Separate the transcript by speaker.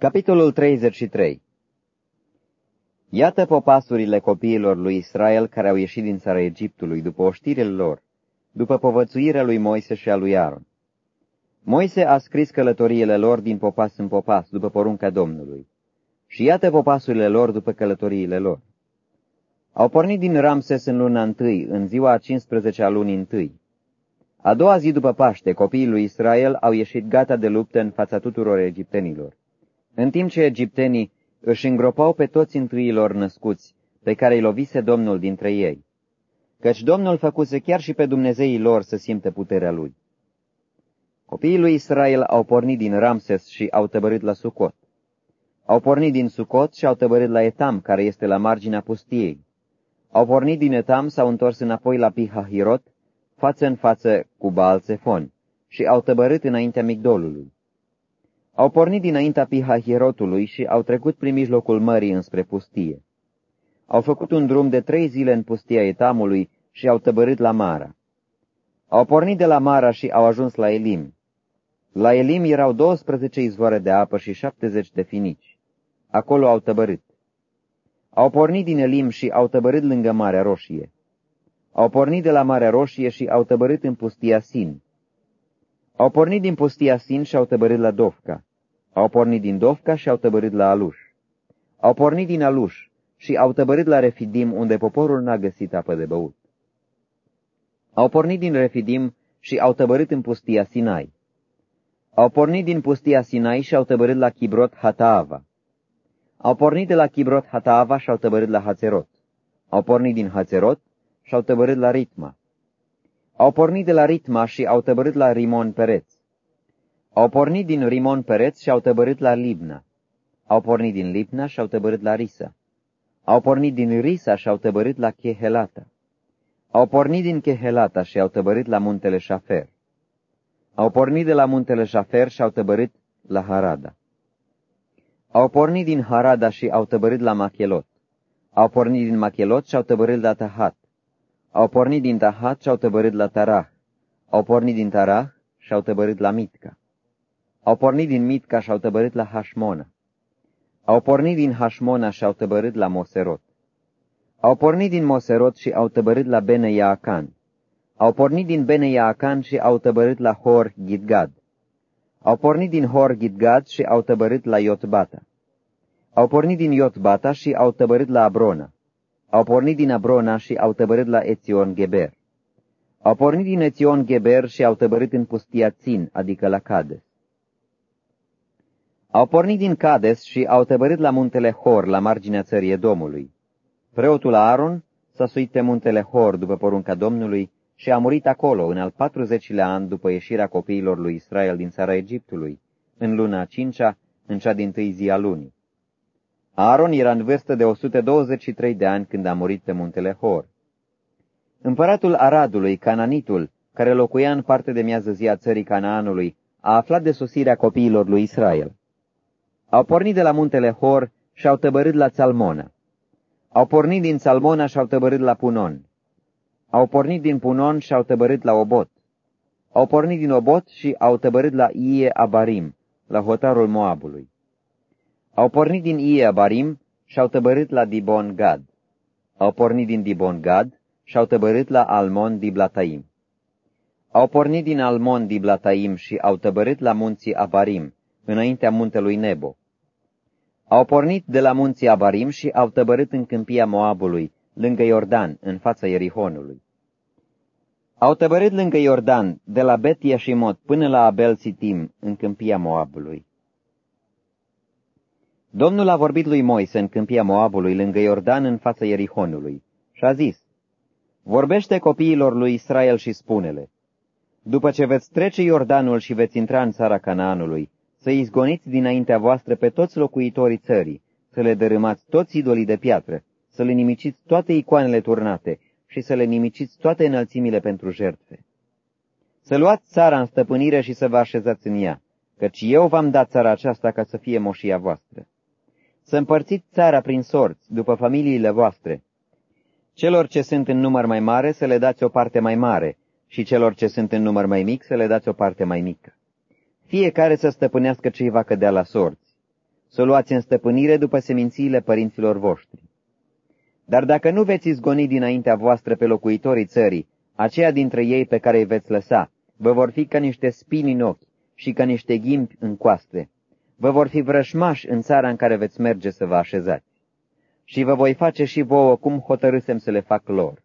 Speaker 1: Capitolul 33 Iată popasurile copiilor lui Israel care au ieșit din țara Egiptului după oștirile lor, după povățuirea lui Moise și a lui Aaron. Moise a scris călătoriile lor din popas în popas, după porunca Domnului. Și iată popasurile lor după călătoriile lor. Au pornit din Ramses în luna întâi, în ziua a 15 a lunii întâi. A doua zi după Paște, copiii lui Israel au ieșit gata de luptă în fața tuturor egiptenilor. În timp ce egiptenii își îngropau pe toți întâiilor născuți, pe care îi lovise Domnul dintre ei, căci Domnul făcuse chiar și pe Dumnezeii lor să simtă puterea lui. Copiii lui Israel au pornit din Ramses și au tăbărit la Sucot. Au pornit din Sucot și au tăbărit la Etam, care este la marginea pustiei. Au pornit din Etam, s-au întors înapoi la Pihahirot, față în față cu Baal Sefon, și au tăbărât înaintea Migdolului. Au pornit dinaintea Pihahirotului și au trecut prin mijlocul mării înspre pustie. Au făcut un drum de trei zile în pustia Etamului și au tăbărât la Mara. Au pornit de la Mara și au ajuns la Elim. La Elim erau 12 izvoare de apă și 70 de finici. Acolo au tăbărât. Au pornit din Elim și au tăbărât lângă Marea Roșie. Au pornit de la Marea Roșie și au tăbărât în pustia Sin. Au pornit din pustia Sin și au tăbărât la Dovca. Au pornit din Dovca și au tăbărât la Aluș. Au pornit din Aluș și au tăbărât la Refidim, unde poporul n-a găsit apă de băut. Au pornit din Refidim și au tăbărât în pustia Sinai. Au pornit din pustia Sinai și au tăbărât la Chibrot Hataava. Au pornit de la Chibrot Hataava și au tăbărât la Hațerot. Au pornit din Hațerot și au tăbărât la Ritma. Au pornit de la Ritma și au tăbărât la Rimon Pereț. Au pornit din Rimon Pereț și au tăbărât la Libna. Au pornit din Libna și au tăbărât la Risa. Au pornit din Risa și au tăbărât la Chehelata. Au pornit din Chehelata și au tăbărât la muntele Șafer. Au pornit de la muntele Șafer și au tăbărât la Harada. Au pornit din Harada și au tăbărât la Machelot. Au pornit din Machelot și au tăbărât la Tahat. Au pornit din Tahat și au tăbărât la Tarah. Au pornit din Tarah și au tăbărât la Mitca. Au pornit din Mitca și au tăbărât la Hașmona. Au pornit din Hașmona și au tăbărât la Moserot. Au pornit din Moserot și au tăbărât la Bene Yaacan. Au pornit din Bene Yaacan și au tăbărât la Hor Gidgad. Au pornit din Hor Gidgad și au tăbărât la Iotbata. Au pornit din Iotbata și au tăbărât la Abrona. Au pornit din Abrona și au tăbărât la Ețion Geber. Au pornit din Ețion Geber și au tăbărât în pustia Țin, adică la Cades. Au pornit din Cades și au tăbărât la muntele Hor, la marginea țării Edomului. Preotul Aaron s-a suit pe muntele Hor după porunca Domnului și a murit acolo în al 40-lea an după ieșirea copiilor lui Israel din țara Egiptului, în luna a cincea, în cea din tâi zi a lunii. Aaron era în vârstă de 123 de ani când a murit pe muntele Hor. Împăratul Aradului, Cananitul, care locuia în parte de miază zi a țării Canaanului, a aflat de sosirea copiilor lui Israel. Au pornit de la muntele Hor și au tăbărât la Țalmona. Au pornit din Țalmona și au tăbărât la Punon. Au pornit din Punon și au tăbărât la Obot. Au pornit din Obot și au tăbărât la Ie Abarim, la hotarul Moabului. Au pornit din Ie Abarim și au tăbărât la Dibon Gad. Au pornit din Dibon Gad și au tăbărât la Almon Diblataim. Au pornit din Almon Diblataim și au tăbărât la munții Abarim, înaintea muntelui Nebo. Au pornit de la munții Abarim și au tăbărât în câmpia Moabului, lângă Iordan, în fața Ierihonului. Au tăbărât lângă Iordan, de la Bet Yashimot până la Abel Sitim, în câmpia Moabului. Domnul a vorbit lui Moise în câmpia Moabului, lângă Iordan, în fața Ierihonului, și a zis, Vorbește copiilor lui Israel și spune-le, După ce veți trece Iordanul și veți intra în țara Canaanului, să izgoniți dinaintea voastră pe toți locuitorii țării, să le dărâmați toți idolii de piatră, să le nimiciți toate icoanele turnate și să le nimiciți toate înălțimile pentru jertfe. Să luați țara în stăpânire și să vă așezați în ea, căci eu v-am dat țara aceasta ca să fie moșia voastră. Să împărțiți țara prin sorți, după familiile voastre. Celor ce sunt în număr mai mare să le dați o parte mai mare și celor ce sunt în număr mai mic să le dați o parte mai mică fiecare să stăpânească ce va cădea la sorți. să o luați în stăpânire după semințiile părinților voștri. Dar dacă nu veți izgoni dinaintea voastră pe locuitorii țării, aceia dintre ei pe care îi veți lăsa, vă vor fi ca niște spini în ochi și ca niște ghimpi în coaste. Vă vor fi vrășmași în țara în care veți merge să vă așezați. Și vă voi face și vouă cum hotărâsem să le fac lor.